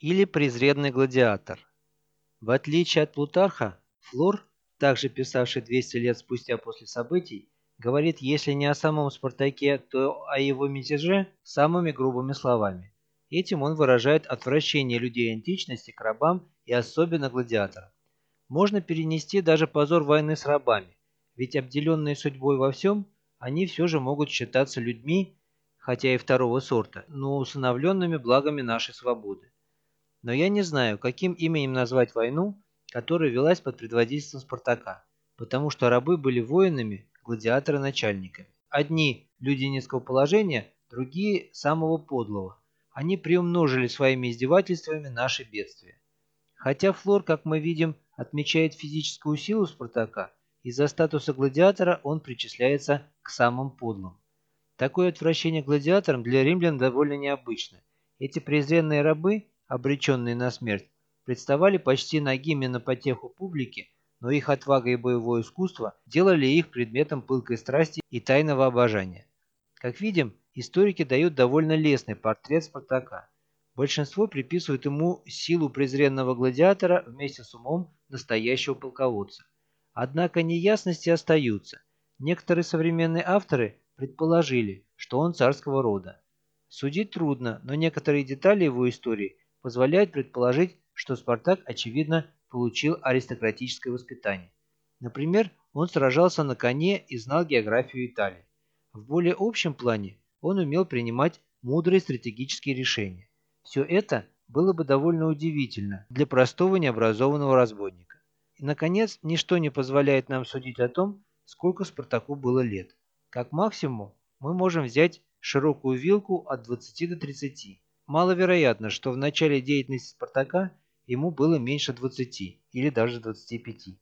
или презренный гладиатор. В отличие от Плутарха, Флор, также писавший 200 лет спустя после событий, говорит, если не о самом Спартаке, то о его мятеже самыми грубыми словами. Этим он выражает отвращение людей античности к рабам и особенно гладиаторам. Можно перенести даже позор войны с рабами, ведь обделенные судьбой во всем, они все же могут считаться людьми, хотя и второго сорта, но усыновленными благами нашей свободы. Но я не знаю, каким именем назвать войну, которая велась под предводительством Спартака, потому что рабы были воинами, гладиаторы начальниками. Одни – люди низкого положения, другие – самого подлого. Они приумножили своими издевательствами наши бедствия. Хотя Флор, как мы видим, отмечает физическую силу Спартака, из-за статуса гладиатора он причисляется к самым подлым. Такое отвращение гладиаторам для римлян довольно необычно. Эти презренные рабы обреченные на смерть, представали почти нагими на потеху публики, но их отвага и боевое искусство делали их предметом пылкой страсти и тайного обожания. Как видим, историки дают довольно лестный портрет Спартака. Большинство приписывают ему силу презренного гладиатора вместе с умом настоящего полководца. Однако неясности остаются. Некоторые современные авторы предположили, что он царского рода. Судить трудно, но некоторые детали его истории позволяет предположить, что Спартак, очевидно, получил аристократическое воспитание. Например, он сражался на коне и знал географию Италии. В более общем плане он умел принимать мудрые стратегические решения. Все это было бы довольно удивительно для простого необразованного разбойника. И, наконец, ничто не позволяет нам судить о том, сколько Спартаку было лет. Как максимум, мы можем взять широкую вилку от 20 до 30. Маловероятно, что в начале деятельности Спартака ему было меньше 20 или даже 25.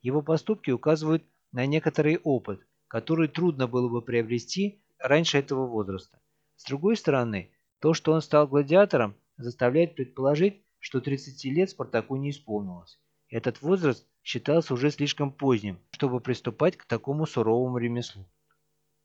Его поступки указывают на некоторый опыт, который трудно было бы приобрести раньше этого возраста. С другой стороны, то, что он стал гладиатором, заставляет предположить, что 30 лет Спартаку не исполнилось. Этот возраст считался уже слишком поздним, чтобы приступать к такому суровому ремеслу.